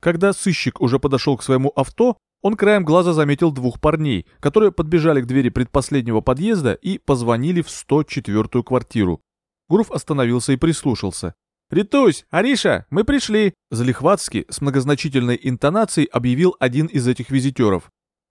Когда сыщик уже подошел к своему авто, он краем глаза заметил двух парней, которые подбежали к двери предпоследнего подъезда и позвонили в 104-ю квартиру. Гуров остановился и прислушался. «Ритусь! Ариша! Мы пришли!» Залихватски, с многозначительной интонацией, объявил один из этих визитеров.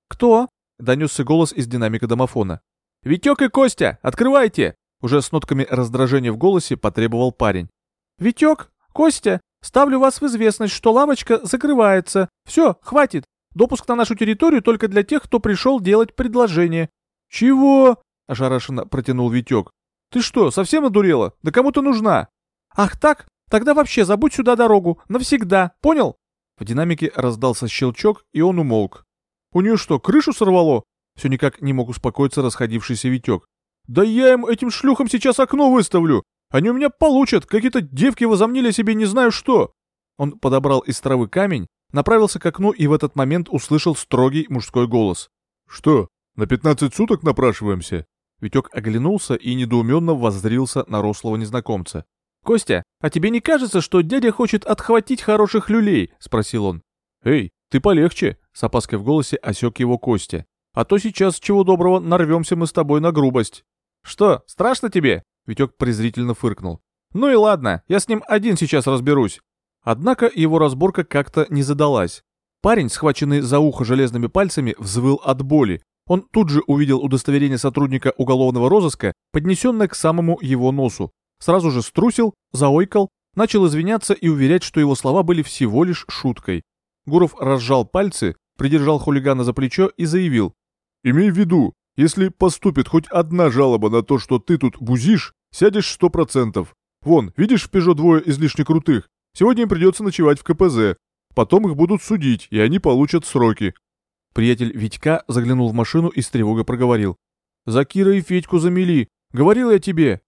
«Кто?» — донесся голос из динамика домофона. «Витек и Костя! Открывайте!» Уже с нотками раздражения в голосе потребовал парень. «Витек? Костя? Ставлю вас в известность, что лавочка закрывается. Все, хватит. Допуск на нашу территорию только для тех, кто пришел делать предложение». «Чего?» – ошарашенно протянул Витек. «Ты что, совсем одурела? Да кому ты нужна?» «Ах так? Тогда вообще забудь сюда дорогу. Навсегда. Понял?» В динамике раздался щелчок, и он умолк. «У нее что, крышу сорвало?» Все никак не мог успокоиться расходившийся Витек. «Да я им, этим шлюхам, сейчас окно выставлю! Они у меня получат! Какие-то девки возомнили себе не знаю что!» Он подобрал из травы камень, направился к окну и в этот момент услышал строгий мужской голос. «Что, на пятнадцать суток напрашиваемся?» Витек оглянулся и недоуменно воззрился на рослого незнакомца. «Костя, а тебе не кажется, что дядя хочет отхватить хороших люлей?» — спросил он. «Эй, ты полегче!» — с опаской в голосе осек его Костя. «А то сейчас, чего доброго, нарвемся мы с тобой на грубость». «Что, страшно тебе?» — Витек презрительно фыркнул. «Ну и ладно, я с ним один сейчас разберусь. Однако его разборка как-то не задалась. Парень, схваченный за ухо железными пальцами, взвыл от боли. Он тут же увидел удостоверение сотрудника уголовного розыска, поднесенное к самому его носу. Сразу же струсил, заойкал, начал извиняться и уверять, что его слова были всего лишь шуткой. Гуров разжал пальцы, придержал хулигана за плечо и заявил. «Имей в виду, если поступит хоть одна жалоба на то, что ты тут бузишь, сядешь сто процентов. Вон, видишь в Пежо двое излишне крутых? Сегодня им придется ночевать в КПЗ. Потом их будут судить, и они получат сроки. Приятель Витька заглянул в машину и с тревогой проговорил. «За Кира и Федьку замели. Говорил я тебе».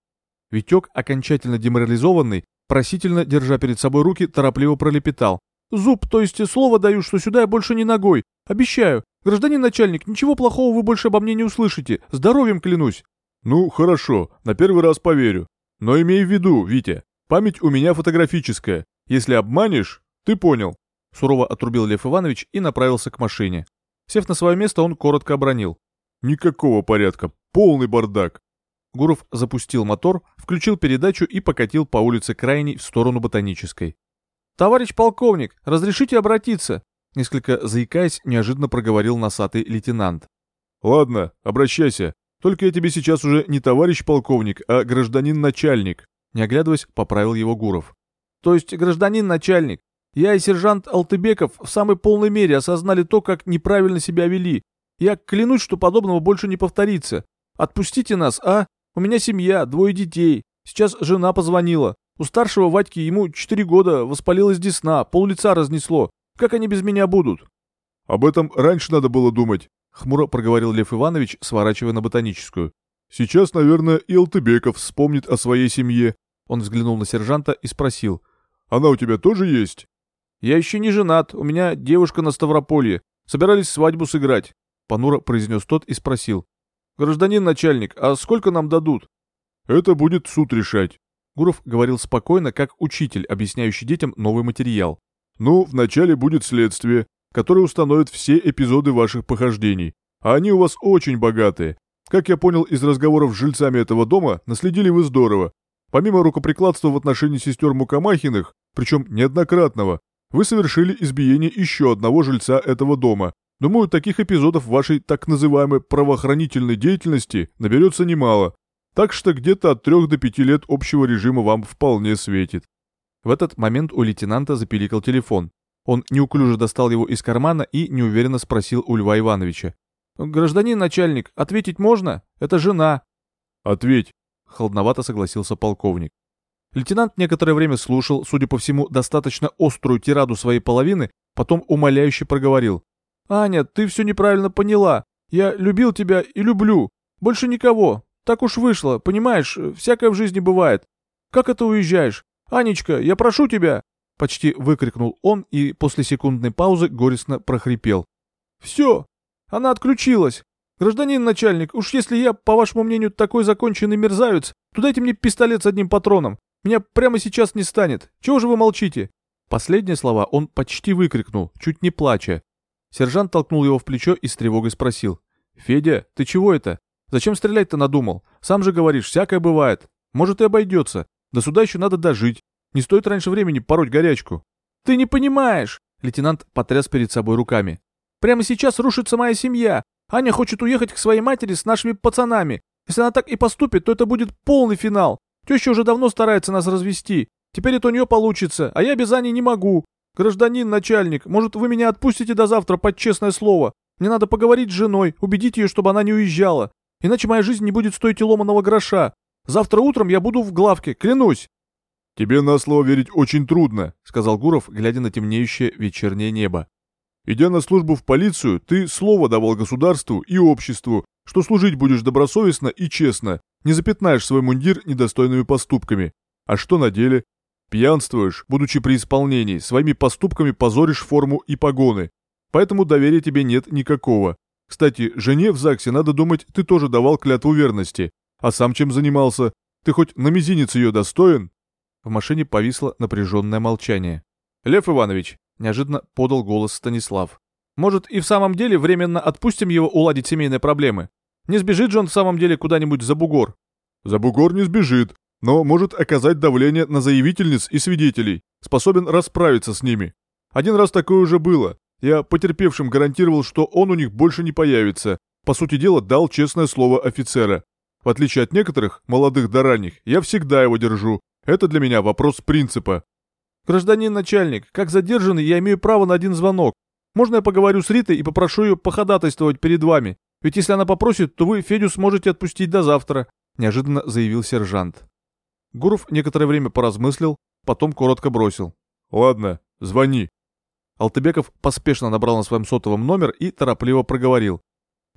Витек, окончательно деморализованный, просительно, держа перед собой руки, торопливо пролепетал. «Зуб, то есть слово даю, что сюда я больше не ногой. Обещаю. Гражданин начальник, ничего плохого вы больше обо мне не услышите. Здоровьем клянусь». «Ну, хорошо, на первый раз поверю. Но имей в виду, Витя, память у меня фотографическая. Если обманешь, ты понял. Сурово отрубил Лев Иванович и направился к машине. Сев на свое место, он коротко обронил. Никакого порядка, полный бардак. Гуров запустил мотор, включил передачу и покатил по улице Крайней в сторону Ботанической. «Товарищ полковник, разрешите обратиться?» Несколько заикаясь, неожиданно проговорил носатый лейтенант. «Ладно, обращайся. Только я тебе сейчас уже не товарищ полковник, а гражданин-начальник», не оглядываясь, поправил его Гуров. То есть, гражданин начальник, я и сержант Алтыбеков в самой полной мере осознали то, как неправильно себя вели. Я клянусь, что подобного больше не повторится. Отпустите нас, а? У меня семья, двое детей. Сейчас жена позвонила. У старшего Вадьки ему четыре года, воспалилась десна, пол лица разнесло. Как они без меня будут? Об этом раньше надо было думать, хмуро проговорил Лев Иванович, сворачивая на ботаническую. Сейчас, наверное, и Алтыбеков вспомнит о своей семье. Он взглянул на сержанта и спросил. Она у тебя тоже есть?» «Я еще не женат, у меня девушка на Ставрополье. Собирались свадьбу сыграть», — понуро произнес тот и спросил. «Гражданин начальник, а сколько нам дадут?» «Это будет суд решать». Гуров говорил спокойно, как учитель, объясняющий детям новый материал. «Ну, вначале будет следствие, которое установит все эпизоды ваших похождений. А они у вас очень богатые. Как я понял из разговоров с жильцами этого дома, наследили вы здорово. Помимо рукоприкладства в отношении сестер Мукамахиных, причем неоднократного, вы совершили избиение еще одного жильца этого дома. Думаю, таких эпизодов вашей так называемой правоохранительной деятельности наберется немало. Так что где-то от трех до пяти лет общего режима вам вполне светит. В этот момент у лейтенанта запиликал телефон. Он неуклюже достал его из кармана и неуверенно спросил у Льва Ивановича. «Гражданин начальник, ответить можно? Это жена». «Ответь», — холодновато согласился полковник. Лейтенант некоторое время слушал, судя по всему, достаточно острую тираду своей половины, потом умоляюще проговорил. «Аня, ты все неправильно поняла. Я любил тебя и люблю. Больше никого. Так уж вышло, понимаешь, всякое в жизни бывает. Как это уезжаешь? Анечка, я прошу тебя!» Почти выкрикнул он и после секундной паузы горестно прохрипел. «Все, она отключилась. Гражданин начальник, уж если я, по вашему мнению, такой законченный мерзавец, то дайте мне пистолет с одним патроном. Меня прямо сейчас не станет. Чего же вы молчите? Последние слова он почти выкрикнул, чуть не плача. Сержант толкнул его в плечо и с тревогой спросил. «Федя, ты чего это? Зачем стрелять-то надумал? Сам же говоришь, всякое бывает. Может и обойдется. До суда еще надо дожить. Не стоит раньше времени пороть горячку». «Ты не понимаешь!» Лейтенант потряс перед собой руками. «Прямо сейчас рушится моя семья. Аня хочет уехать к своей матери с нашими пацанами. Если она так и поступит, то это будет полный финал. Теща уже давно старается нас развести. Теперь это у нее получится, а я без Ани не могу. Гражданин начальник, может, вы меня отпустите до завтра под честное слово? Мне надо поговорить с женой, убедить ее, чтобы она не уезжала. Иначе моя жизнь не будет стоить и ломаного гроша. Завтра утром я буду в главке, клянусь. «Тебе на слово верить очень трудно», — сказал Гуров, глядя на темнеющее вечернее небо. «Идя на службу в полицию, ты слово давал государству и обществу, что служить будешь добросовестно и честно, не запятнаешь свой мундир недостойными поступками. А что на деле? Пьянствуешь, будучи при исполнении, своими поступками позоришь форму и погоны. Поэтому доверия тебе нет никакого. Кстати, жене в ЗАГСе, надо думать, ты тоже давал клятву верности. А сам чем занимался? Ты хоть на мизинец ее достоин?» В машине повисло напряженное молчание. «Лев Иванович», — неожиданно подал голос Станислав. «Может, и в самом деле временно отпустим его уладить семейные проблемы? Не сбежит же он в самом деле куда-нибудь за бугор?» «За бугор не сбежит, но может оказать давление на заявительниц и свидетелей, способен расправиться с ними. Один раз такое уже было. Я потерпевшим гарантировал, что он у них больше не появится. По сути дела, дал честное слово офицера. В отличие от некоторых, молодых до ранних, я всегда его держу, это для меня вопрос принципа. Гражданин начальник, как задержанный, я имею право на один звонок. Можно я поговорю с Ритой и попрошу ее походатайствовать перед вами? Ведь если она попросит, то вы Федю сможете отпустить до завтра», — неожиданно заявил сержант. Гуров некоторое время поразмыслил, потом коротко бросил. «Ладно, звони». Алтыбеков поспешно набрал на своем сотовом номер и торопливо проговорил.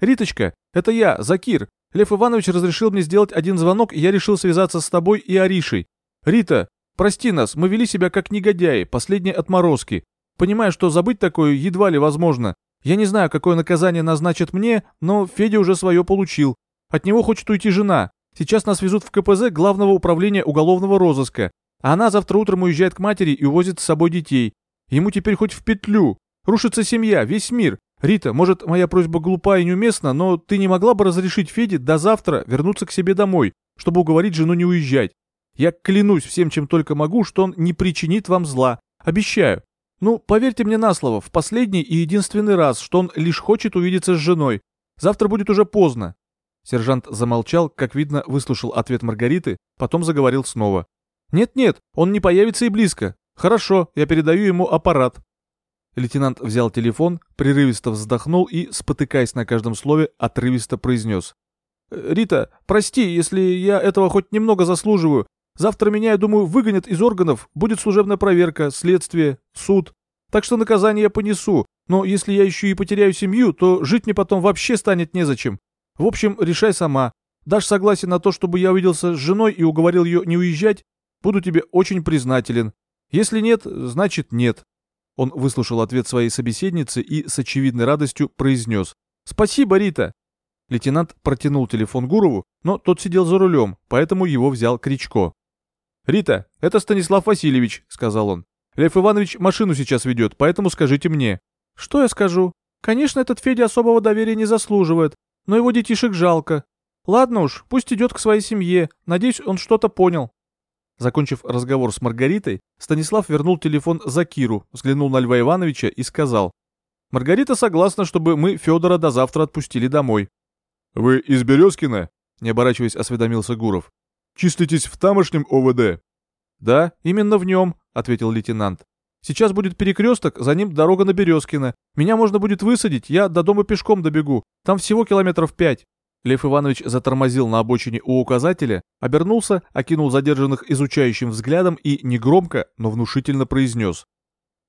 «Риточка, это я, Закир. Лев Иванович разрешил мне сделать один звонок, и я решил связаться с тобой и Аришей. «Рита, прости нас, мы вели себя как негодяи, последние отморозки. Понимаю, что забыть такое едва ли возможно. Я не знаю, какое наказание назначат мне, но Федя уже свое получил. От него хочет уйти жена. Сейчас нас везут в КПЗ Главного управления уголовного розыска. А она завтра утром уезжает к матери и увозит с собой детей. Ему теперь хоть в петлю. Рушится семья, весь мир. Рита, может, моя просьба глупа и неуместна, но ты не могла бы разрешить Феде до завтра вернуться к себе домой, чтобы уговорить жену не уезжать? Я клянусь всем, чем только могу, что он не причинит вам зла. Обещаю. Ну, поверьте мне на слово, в последний и единственный раз, что он лишь хочет увидеться с женой. Завтра будет уже поздно». Сержант замолчал, как видно, выслушал ответ Маргариты, потом заговорил снова. «Нет-нет, он не появится и близко. Хорошо, я передаю ему аппарат». Лейтенант взял телефон, прерывисто вздохнул и, спотыкаясь на каждом слове, отрывисто произнес. «Рита, прости, если я этого хоть немного заслуживаю, Завтра меня, я думаю, выгонят из органов, будет служебная проверка, следствие, суд. Так что наказание я понесу, но если я еще и потеряю семью, то жить мне потом вообще станет незачем. В общем, решай сама. Дашь согласие на то, чтобы я увиделся с женой и уговорил ее не уезжать, буду тебе очень признателен. Если нет, значит нет». Он выслушал ответ своей собеседницы и с очевидной радостью произнес. «Спасибо, Рита. Лейтенант протянул телефон Гурову, но тот сидел за рулем, поэтому его взял Кричко. «Рита, это Станислав Васильевич», — сказал он. «Лев Иванович машину сейчас ведет, поэтому скажите мне». «Что я скажу? Конечно, этот Федя особого доверия не заслуживает, но его детишек жалко. Ладно уж, пусть идет к своей семье, надеюсь, он что-то понял». Закончив разговор с Маргаритой, Станислав вернул телефон Закиру, взглянул на Льва Ивановича и сказал. «Маргарита согласна, чтобы мы Федора до завтра отпустили домой». «Вы из Березкина?» — не оборачиваясь, осведомился Гуров. Числитесь в тамошнем ОВД?» «Да, именно в нем», — ответил лейтенант. «Сейчас будет перекресток, за ним дорога на Березкино. Меня можно будет высадить, я до дома пешком добегу. Там всего километров пять». Лев Иванович затормозил на обочине у указателя, обернулся, окинул задержанных изучающим взглядом и негромко, но внушительно произнес.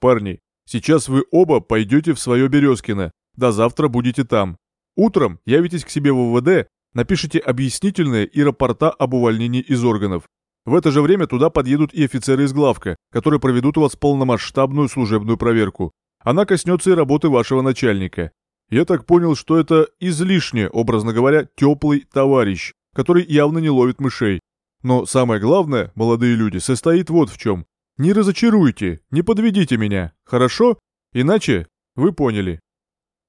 «Парни, сейчас вы оба пойдете в свое Березкино. До завтра будете там. Утром явитесь к себе в УВД Напишите объяснительные и рапорта об увольнении из органов. В это же время туда подъедут и офицеры из главка, которые проведут у вас полномасштабную служебную проверку. Она коснется и работы вашего начальника. Я так понял, что это излишне, образно говоря, теплый товарищ, который явно не ловит мышей. Но самое главное, молодые люди, состоит вот в чем. Не разочаруйте, не подведите меня, хорошо? Иначе вы поняли.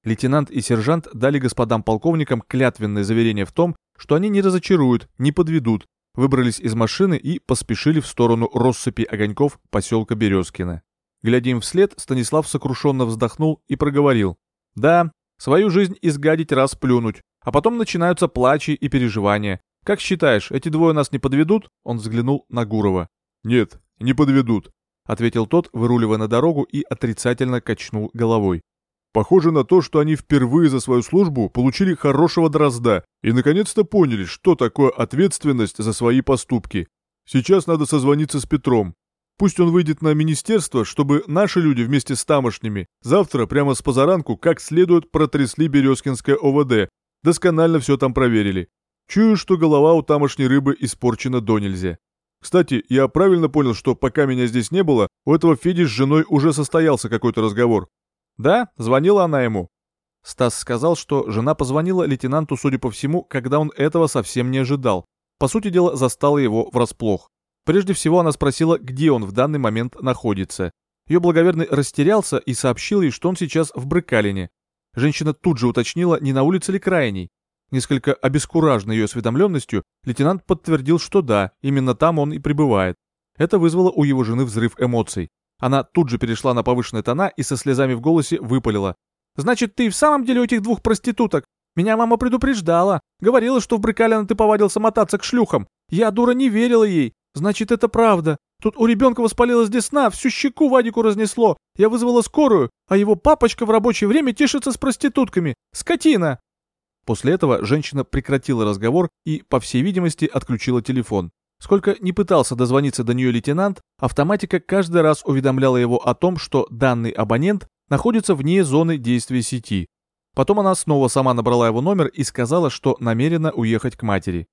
Лейтенант и сержант дали господам полковникам клятвенное заверение в том, что они не разочаруют, не подведут, выбрались из машины и поспешили в сторону россыпи огоньков поселка Березкино. Глядя им вслед, Станислав сокрушенно вздохнул и проговорил. «Да, свою жизнь изгадить раз плюнуть, а потом начинаются плачи и переживания. Как считаешь, эти двое нас не подведут?» Он взглянул на Гурова. «Нет, не подведут», — ответил тот, выруливая на дорогу и отрицательно качнул головой. Похоже на то, что они впервые за свою службу получили хорошего дрозда и наконец-то поняли, что такое ответственность за свои поступки. Сейчас надо созвониться с Петром. Пусть он выйдет на министерство, чтобы наши люди вместе с тамошними завтра прямо с позаранку как следует протрясли Березкинское ОВД, досконально все там проверили. Чую, что голова у тамошней рыбы испорчена до нельзя. Кстати, я правильно понял, что пока меня здесь не было, у этого Феди с женой уже состоялся какой-то разговор. Да, звонила она ему. Стас сказал, что жена позвонила лейтенанту, судя по всему, когда он этого совсем не ожидал. По сути дела, застала его врасплох. Прежде всего она спросила, где он в данный момент находится. Ее благоверный растерялся и сообщил ей, что он сейчас в Брыкалине. Женщина тут же уточнила, не на улице ли крайней. Несколько обескураженный ее осведомленностью, лейтенант подтвердил, что да, именно там он и пребывает. Это вызвало у его жены взрыв эмоций. Она тут же перешла на повышенные тона и со слезами в голосе выпалила. «Значит, ты в самом деле у этих двух проституток? Меня мама предупреждала. Говорила, что в Брыкалино ты повадился мотаться к шлюхам. Я, дура, не верила ей. Значит, это правда. Тут у ребенка воспалилась десна, всю щеку Вадику разнесло. Я вызвала скорую, а его папочка в рабочее время тешится с проститутками. Скотина!» После этого женщина прекратила разговор и, по всей видимости, отключила телефон. Сколько не пытался дозвониться до нее лейтенант, автоматика каждый раз уведомляла его о том, что данный абонент находится вне зоны действия сети. Потом она снова сама набрала его номер и сказала, что намерена уехать к матери.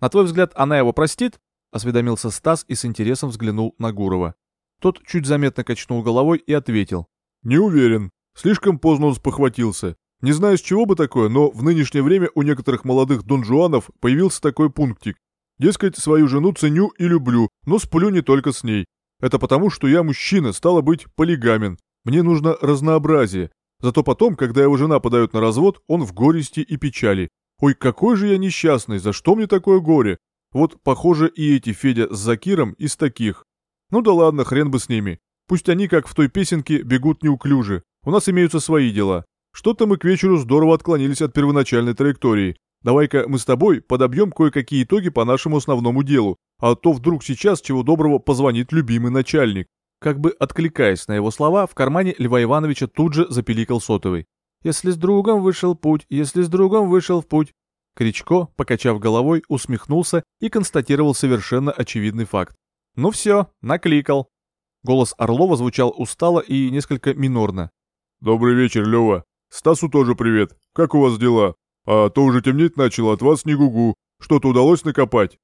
«На твой взгляд, она его простит?» – осведомился Стас и с интересом взглянул на Гурова. Тот чуть заметно качнул головой и ответил. «Не уверен. Слишком поздно он спохватился. Не знаю, с чего бы такое, но в нынешнее время у некоторых молодых донжуанов появился такой пунктик. Дескать, свою жену ценю и люблю, но сплю не только с ней. Это потому, что я мужчина, стало быть, полигамен. Мне нужно разнообразие. Зато потом, когда его жена подает на развод, он в горести и печали. Ой, какой же я несчастный, за что мне такое горе? Вот, похоже, и эти Федя с Закиром из таких. Ну да ладно, хрен бы с ними. Пусть они, как в той песенке, бегут неуклюже. У нас имеются свои дела. Что-то мы к вечеру здорово отклонились от первоначальной траектории. Давай-ка мы с тобой подобьем кое-какие итоги по нашему основному делу, а то вдруг сейчас чего доброго позвонит любимый начальник». Как бы откликаясь на его слова, в кармане Льва Ивановича тут же запиликал сотовый. «Если с другом вышел путь, если с другом вышел в путь». Кричко, покачав головой, усмехнулся и констатировал совершенно очевидный факт. «Ну все, накликал». Голос Орлова звучал устало и несколько минорно. «Добрый вечер, Лева. Стасу тоже привет. Как у вас дела?» А то уже темнеть начало, от вас не гугу. Что-то удалось накопать?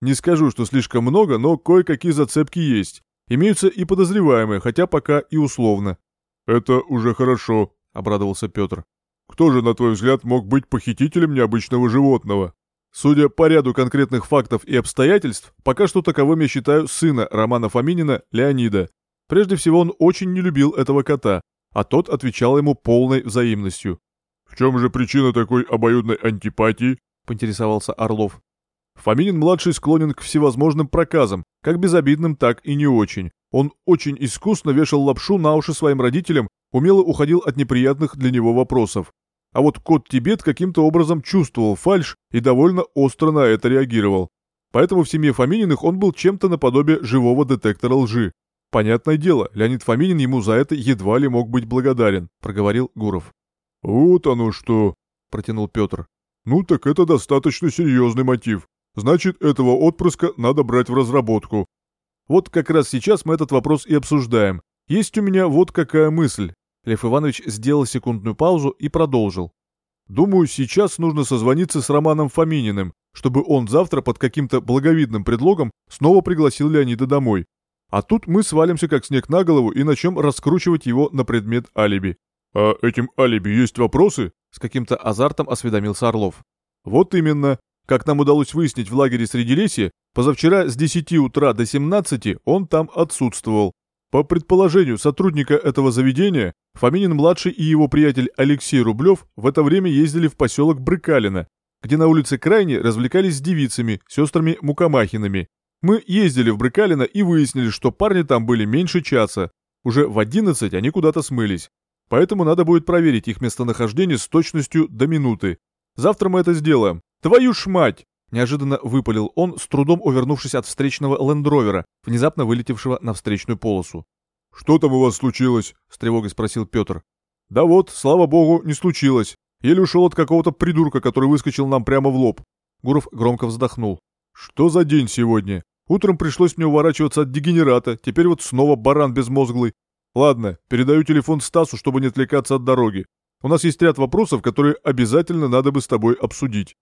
Не скажу, что слишком много, но кое-какие зацепки есть. Имеются и подозреваемые, хотя пока и условно. Это уже хорошо, обрадовался Петр. Кто же, на твой взгляд, мог быть похитителем необычного животного? Судя по ряду конкретных фактов и обстоятельств, пока что таковым я считаю сына Романа Фоминина, Леонида. Прежде всего, он очень не любил этого кота, а тот отвечал ему полной взаимностью. «В чем же причина такой обоюдной антипатии?» — поинтересовался Орлов. Фоминин-младший склонен к всевозможным проказам, как безобидным, так и не очень. Он очень искусно вешал лапшу на уши своим родителям, умело уходил от неприятных для него вопросов. А вот кот Тибет каким-то образом чувствовал фальшь и довольно остро на это реагировал. Поэтому в семье Фомининых он был чем-то наподобие живого детектора лжи. Понятное дело, Леонид Фоминин ему за это едва ли мог быть благодарен, проговорил Гуров. «Вот оно что!» – протянул Петр. «Ну так это достаточно серьезный мотив. Значит, этого отпрыска надо брать в разработку. Вот как раз сейчас мы этот вопрос и обсуждаем. Есть у меня вот какая мысль». Лев Иванович сделал секундную паузу и продолжил. «Думаю, сейчас нужно созвониться с Романом Фомининым, чтобы он завтра под каким-то благовидным предлогом снова пригласил Леонида домой. А тут мы свалимся как снег на голову и начнем раскручивать его на предмет алиби. «А этим алиби есть вопросы?» — с каким-то азартом осведомился Орлов. «Вот именно. Как нам удалось выяснить в лагере среди леси, Позавчера с 10 утра до 17 он там отсутствовал. По предположению сотрудника этого заведения, Фоминин-младший и его приятель Алексей Рублев в это время ездили в поселок Брыкалино, где на улице Крайне развлекались с девицами, сестрами Мукамахинами. Мы ездили в Брыкалино и выяснили, что парни там были меньше часа. Уже в 11 они куда-то смылись. Поэтому надо будет проверить их местонахождение с точностью до минуты. Завтра мы это сделаем. Твою ж мать! Неожиданно выпалил он, с трудом увернувшись от встречного лендровера, внезапно вылетевшего на встречную полосу. «Что там у вас случилось?» — с тревогой спросил Петр. «Да вот, слава богу, не случилось. Еле ушел от какого-то придурка, который выскочил нам прямо в лоб». Гуров громко вздохнул. «Что за день сегодня? Утром пришлось мне уворачиваться от дегенерата, теперь вот снова баран безмозглый. Ладно, передаю телефон Стасу, чтобы не отвлекаться от дороги. У нас есть ряд вопросов, которые обязательно надо бы с тобой обсудить.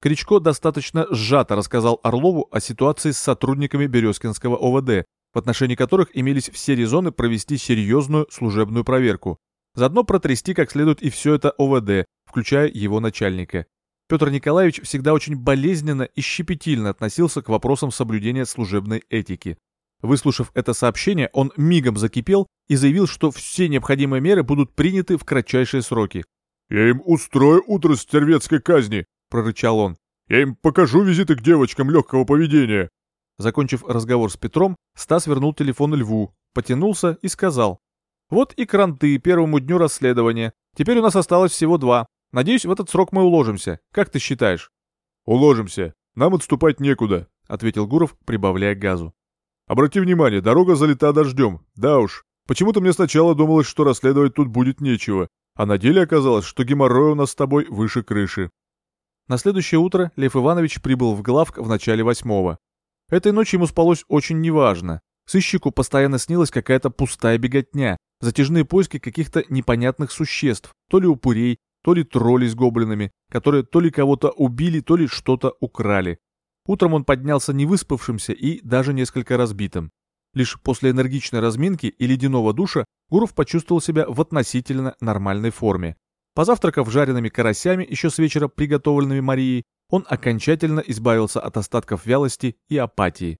Кричко достаточно сжато рассказал Орлову о ситуации с сотрудниками Березкинского ОВД, в отношении которых имелись все резоны провести серьезную служебную проверку. Заодно протрясти как следует и все это ОВД, включая его начальника. Петр Николаевич всегда очень болезненно и щепетильно относился к вопросам соблюдения служебной этики. Выслушав это сообщение, он мигом закипел и заявил, что все необходимые меры будут приняты в кратчайшие сроки. «Я им устрою утро стервецкой казни», — прорычал он. «Я им покажу визиты к девочкам легкого поведения». Закончив разговор с Петром, Стас вернул телефон Льву, потянулся и сказал. «Вот и кранты первому дню расследования. Теперь у нас осталось всего два. Надеюсь, в этот срок мы уложимся. Как ты считаешь?» «Уложимся. Нам отступать некуда», — ответил Гуров, прибавляя газу. Обрати внимание, дорога залита дождем. Да уж, почему-то мне сначала думалось, что расследовать тут будет нечего, а на деле оказалось, что геморрой у нас с тобой выше крыши. На следующее утро Лев Иванович прибыл в главк в начале восьмого. Этой ночью ему спалось очень неважно. Сыщику постоянно снилась какая-то пустая беготня, затяжные поиски каких-то непонятных существ, то ли упырей, то ли троллей с гоблинами, которые то ли кого-то убили, то ли что-то украли. Утром он поднялся невыспавшимся и даже несколько разбитым. Лишь после энергичной разминки и ледяного душа Гуров почувствовал себя в относительно нормальной форме. Позавтракав жареными карасями, еще с вечера приготовленными Марией, он окончательно избавился от остатков вялости и апатии.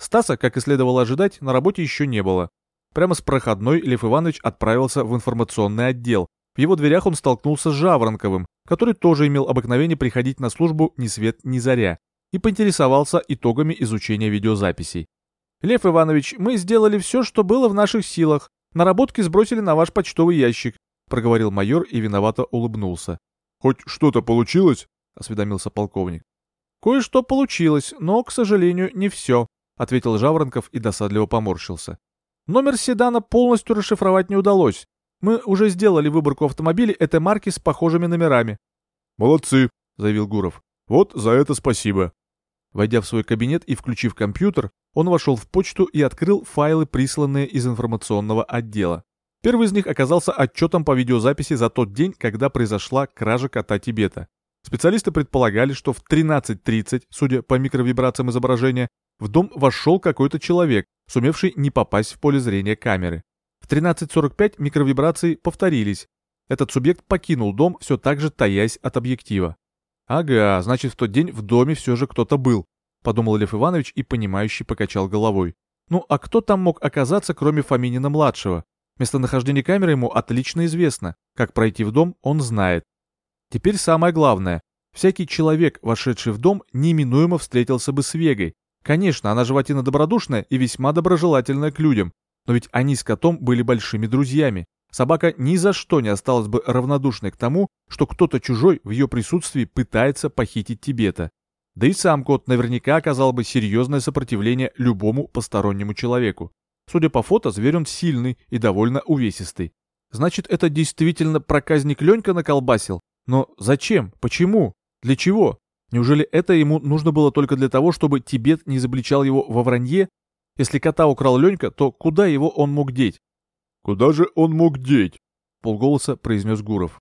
Стаса, как и следовало ожидать, на работе еще не было. Прямо с проходной Лев Иванович отправился в информационный отдел. В его дверях он столкнулся с Жаворонковым, который тоже имел обыкновение приходить на службу ни свет ни заря и поинтересовался итогами изучения видеозаписей. «Лев Иванович, мы сделали все, что было в наших силах. Наработки сбросили на ваш почтовый ящик», — проговорил майор и виновато улыбнулся. «Хоть что-то получилось?» — осведомился полковник. «Кое-что получилось, но, к сожалению, не все», — ответил Жаворонков и досадливо поморщился. «Номер седана полностью расшифровать не удалось. Мы уже сделали выборку автомобилей этой марки с похожими номерами». «Молодцы», — заявил Гуров. «Вот за это спасибо». Войдя в свой кабинет и включив компьютер, он вошел в почту и открыл файлы, присланные из информационного отдела. Первый из них оказался отчетом по видеозаписи за тот день, когда произошла кража кота Тибета. Специалисты предполагали, что в 13.30, судя по микровибрациям изображения, в дом вошел какой-то человек, сумевший не попасть в поле зрения камеры. В 13.45 микровибрации повторились. Этот субъект покинул дом, все так же таясь от объектива. «Ага, значит, в тот день в доме все же кто-то был», — подумал Лев Иванович и, понимающий, покачал головой. «Ну, а кто там мог оказаться, кроме Фоминина-младшего? Местонахождение камеры ему отлично известно. Как пройти в дом, он знает. Теперь самое главное. Всякий человек, вошедший в дом, неминуемо встретился бы с Вегой. Конечно, она животина добродушная и весьма доброжелательная к людям, но ведь они с котом были большими друзьями. Собака ни за что не осталась бы равнодушной к тому, что кто-то чужой в ее присутствии пытается похитить Тибета. Да и сам кот наверняка оказал бы серьезное сопротивление любому постороннему человеку. Судя по фото, зверь он сильный и довольно увесистый. Значит, это действительно проказник Ленька наколбасил? Но зачем? Почему? Для чего? Неужели это ему нужно было только для того, чтобы Тибет не изобличал его во вранье? Если кота украл Ленька, то куда его он мог деть? «Куда же он мог деть?» — полголоса произнес Гуров.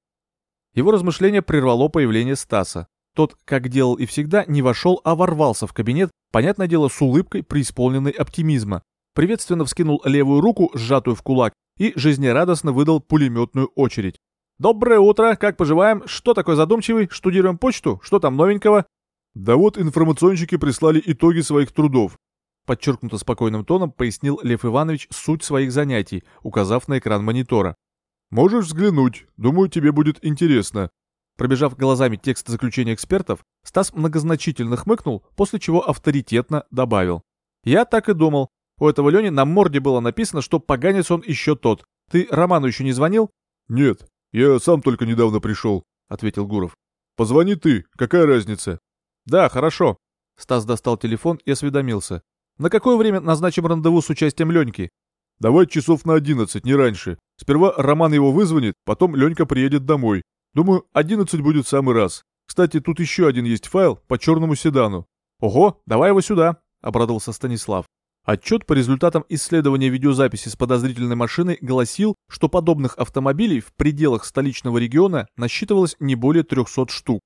Его размышление прервало появление Стаса. Тот, как делал и всегда, не вошел, а ворвался в кабинет, понятное дело, с улыбкой, преисполненной оптимизма. Приветственно вскинул левую руку, сжатую в кулак, и жизнерадостно выдал пулеметную очередь. «Доброе утро, как поживаем? Что такое задумчивый? Штудируем почту? Что там новенького?» Да вот информационщики прислали итоги своих трудов. Подчеркнуто спокойным тоном пояснил Лев Иванович суть своих занятий, указав на экран монитора. Можешь взглянуть, думаю, тебе будет интересно. Пробежав глазами текст заключения экспертов, Стас многозначительно хмыкнул, после чего авторитетно добавил. «Я так и думал. У этого Лени на морде было написано, что поганец он еще тот. Ты Роману еще не звонил?» «Нет, я сам только недавно пришел», — ответил Гуров. «Позвони ты, какая разница?» «Да, хорошо». Стас достал телефон и осведомился. «На какое время назначим рандеву с участием Леньки?» «Давай часов на одиннадцать, не раньше. Сперва Роман его вызвонит, потом Ленька приедет домой. Думаю, одиннадцать будет в самый раз. Кстати, тут еще один есть файл по черному седану». «Ого, давай его сюда», — обрадовался Станислав. Отчет по результатам исследования видеозаписи с подозрительной машиной гласил, что подобных автомобилей в пределах столичного региона насчитывалось не более 300 штук.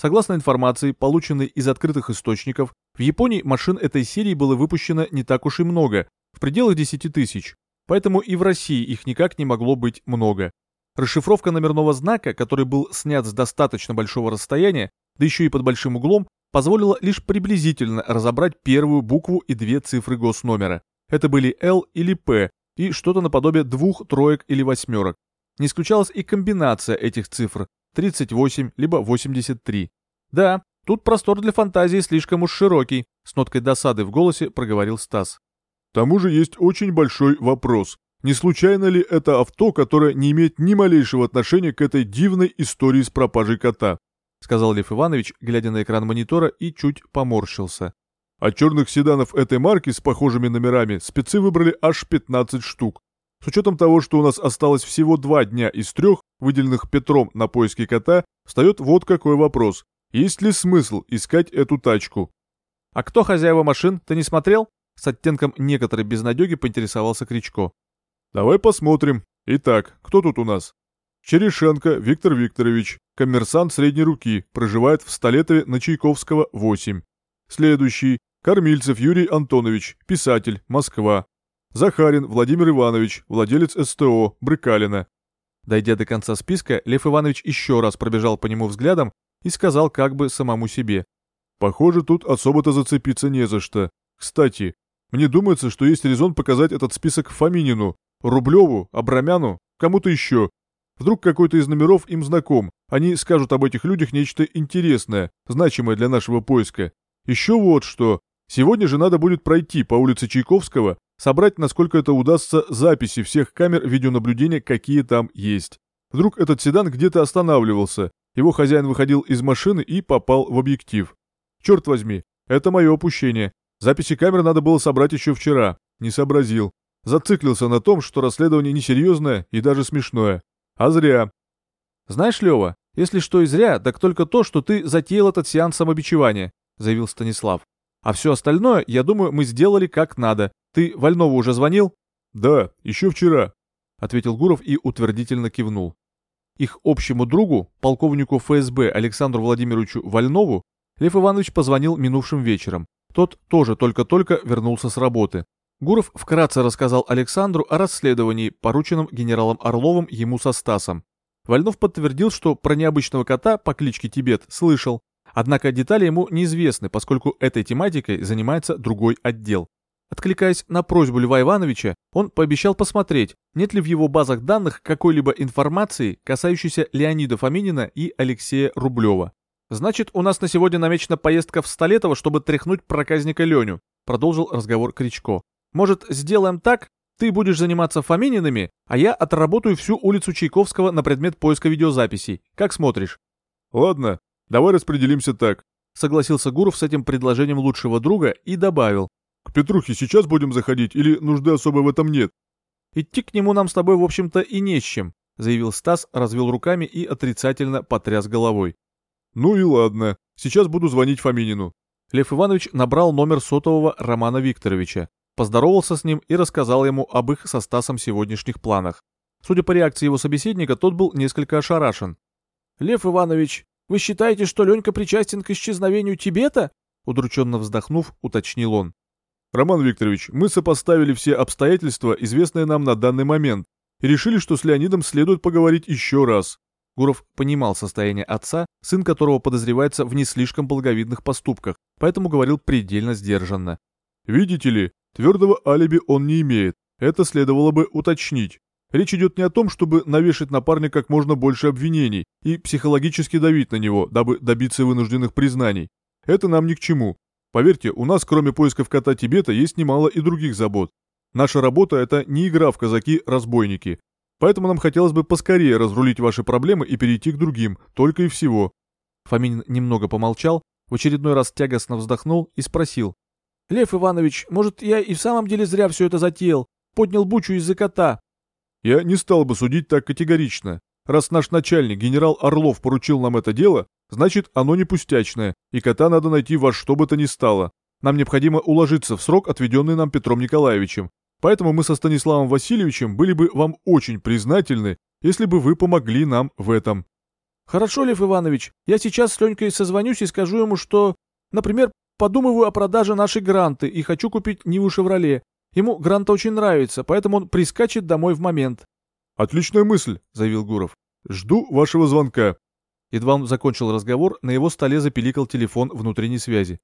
Согласно информации, полученной из открытых источников, в Японии машин этой серии было выпущено не так уж и много, в пределах 10 тысяч, поэтому и в России их никак не могло быть много. Расшифровка номерного знака, который был снят с достаточно большого расстояния, да еще и под большим углом, позволило лишь приблизительно разобрать первую букву и две цифры госномера. Это были L или P и что-то наподобие двух троек или восьмерок. Не исключалась и комбинация этих цифр 38 либо 83. Да, тут простор для фантазии слишком уж широкий, с ноткой досады в голосе проговорил Стас. К тому же есть очень большой вопрос. Не случайно ли это авто, которое не имеет ни малейшего отношения к этой дивной истории с пропажей кота? — сказал Лев Иванович, глядя на экран монитора и чуть поморщился. «От черных седанов этой марки с похожими номерами спецы выбрали аж 15 штук. С учетом того, что у нас осталось всего два дня из трех, выделенных Петром на поиски кота, встает вот какой вопрос. Есть ли смысл искать эту тачку?» «А кто хозяева машин, ты не смотрел?» С оттенком некоторой безнадеги поинтересовался Кричко. «Давай посмотрим. Итак, кто тут у нас?» Черешенко Виктор Викторович, коммерсант средней руки, проживает в Столетове на Чайковского, 8. Следующий. Кормильцев Юрий Антонович, писатель, Москва. Захарин Владимир Иванович, владелец СТО, Брыкалина. Дойдя до конца списка, Лев Иванович еще раз пробежал по нему взглядом и сказал как бы самому себе. «Похоже, тут особо-то зацепиться не за что. Кстати, мне думается, что есть резон показать этот список Фоминину, Рублеву, Абрамяну, кому-то еще, Вдруг какой-то из номеров им знаком, они скажут об этих людях нечто интересное, значимое для нашего поиска. Еще вот что. Сегодня же надо будет пройти по улице Чайковского, собрать, насколько это удастся, записи всех камер видеонаблюдения, какие там есть. Вдруг этот седан где-то останавливался, его хозяин выходил из машины и попал в объектив. Черт возьми, это мое опущение. Записи камер надо было собрать еще вчера. Не сообразил. Зациклился на том, что расследование несерьезное и даже смешное. А зря. Знаешь, Лева, если что и зря, так только то, что ты затеял этот сеанс самобичевания, заявил Станислав. А все остальное, я думаю, мы сделали как надо. Ты Вольнову уже звонил? Да, еще вчера, ответил Гуров и утвердительно кивнул. Их общему другу, полковнику ФСБ Александру Владимировичу Вольнову, Лев Иванович позвонил минувшим вечером. Тот тоже только-только вернулся с работы. Гуров вкратце рассказал Александру о расследовании, порученном генералом Орловым ему со Стасом. Вольнов подтвердил, что про необычного кота по кличке Тибет слышал, однако детали ему неизвестны, поскольку этой тематикой занимается другой отдел. Откликаясь на просьбу Льва Ивановича, он пообещал посмотреть, нет ли в его базах данных какой-либо информации, касающейся Леонида Фоминина и Алексея Рублева. «Значит, у нас на сегодня намечена поездка в Столетово, чтобы тряхнуть проказника Леню», продолжил разговор Кричко. Может, сделаем так? Ты будешь заниматься Фомининами, а я отработаю всю улицу Чайковского на предмет поиска видеозаписей. Как смотришь?» «Ладно, давай распределимся так», — согласился Гуров с этим предложением лучшего друга и добавил. «К Петрухе сейчас будем заходить или нужды особо в этом нет?» «Идти к нему нам с тобой, в общем-то, и не с чем», — заявил Стас, развел руками и отрицательно потряс головой. «Ну и ладно, сейчас буду звонить Фоминину». Лев Иванович набрал номер сотового Романа Викторовича поздоровался с ним и рассказал ему об их со Стасом сегодняшних планах. Судя по реакции его собеседника, тот был несколько ошарашен. «Лев Иванович, вы считаете, что Ленька причастен к исчезновению Тибета?» Удрученно вздохнув, уточнил он. «Роман Викторович, мы сопоставили все обстоятельства, известные нам на данный момент, и решили, что с Леонидом следует поговорить еще раз. Гуров понимал состояние отца, сын которого подозревается в не слишком благовидных поступках, поэтому говорил предельно сдержанно. «Видите ли, твердого алиби он не имеет. Это следовало бы уточнить. Речь идет не о том, чтобы навешать на парня как можно больше обвинений и психологически давить на него, дабы добиться вынужденных признаний. Это нам ни к чему. Поверьте, у нас кроме поисков кота Тибета есть немало и других забот. Наша работа – это не игра в казаки-разбойники. Поэтому нам хотелось бы поскорее разрулить ваши проблемы и перейти к другим, только и всего». Фомин немного помолчал, в очередной раз тягостно вздохнул и спросил. «Лев Иванович, может, я и в самом деле зря все это затеял? Поднял бучу из-за кота?» «Я не стал бы судить так категорично. Раз наш начальник, генерал Орлов, поручил нам это дело, значит, оно не пустячное, и кота надо найти во что бы то ни стало. Нам необходимо уложиться в срок, отведенный нам Петром Николаевичем. Поэтому мы со Станиславом Васильевичем были бы вам очень признательны, если бы вы помогли нам в этом». «Хорошо, Лев Иванович, я сейчас с Ленькой созвонюсь и скажу ему, что, например, подумываю о продаже нашей гранты и хочу купить Ниву Шевроле. Ему гранта очень нравится, поэтому он прискачет домой в момент». «Отличная мысль», — заявил Гуров. «Жду вашего звонка». Едва он закончил разговор, на его столе запиликал телефон внутренней связи.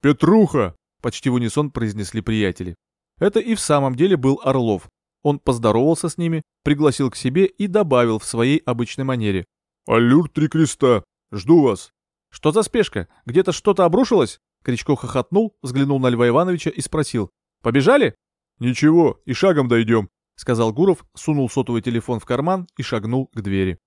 «Петруха!» — почти в унисон произнесли приятели. Это и в самом деле был Орлов. Он поздоровался с ними, пригласил к себе и добавил в своей обычной манере. «Аллюр три креста. Жду вас». «Что за спешка? Где-то что-то обрушилось?» Кричко хохотнул, взглянул на Льва Ивановича и спросил. «Побежали?» «Ничего, и шагом дойдем», — сказал Гуров, сунул сотовый телефон в карман и шагнул к двери.